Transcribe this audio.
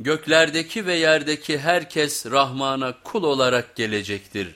Göklerdeki ve yerdeki herkes Rahman'a kul olarak gelecektir.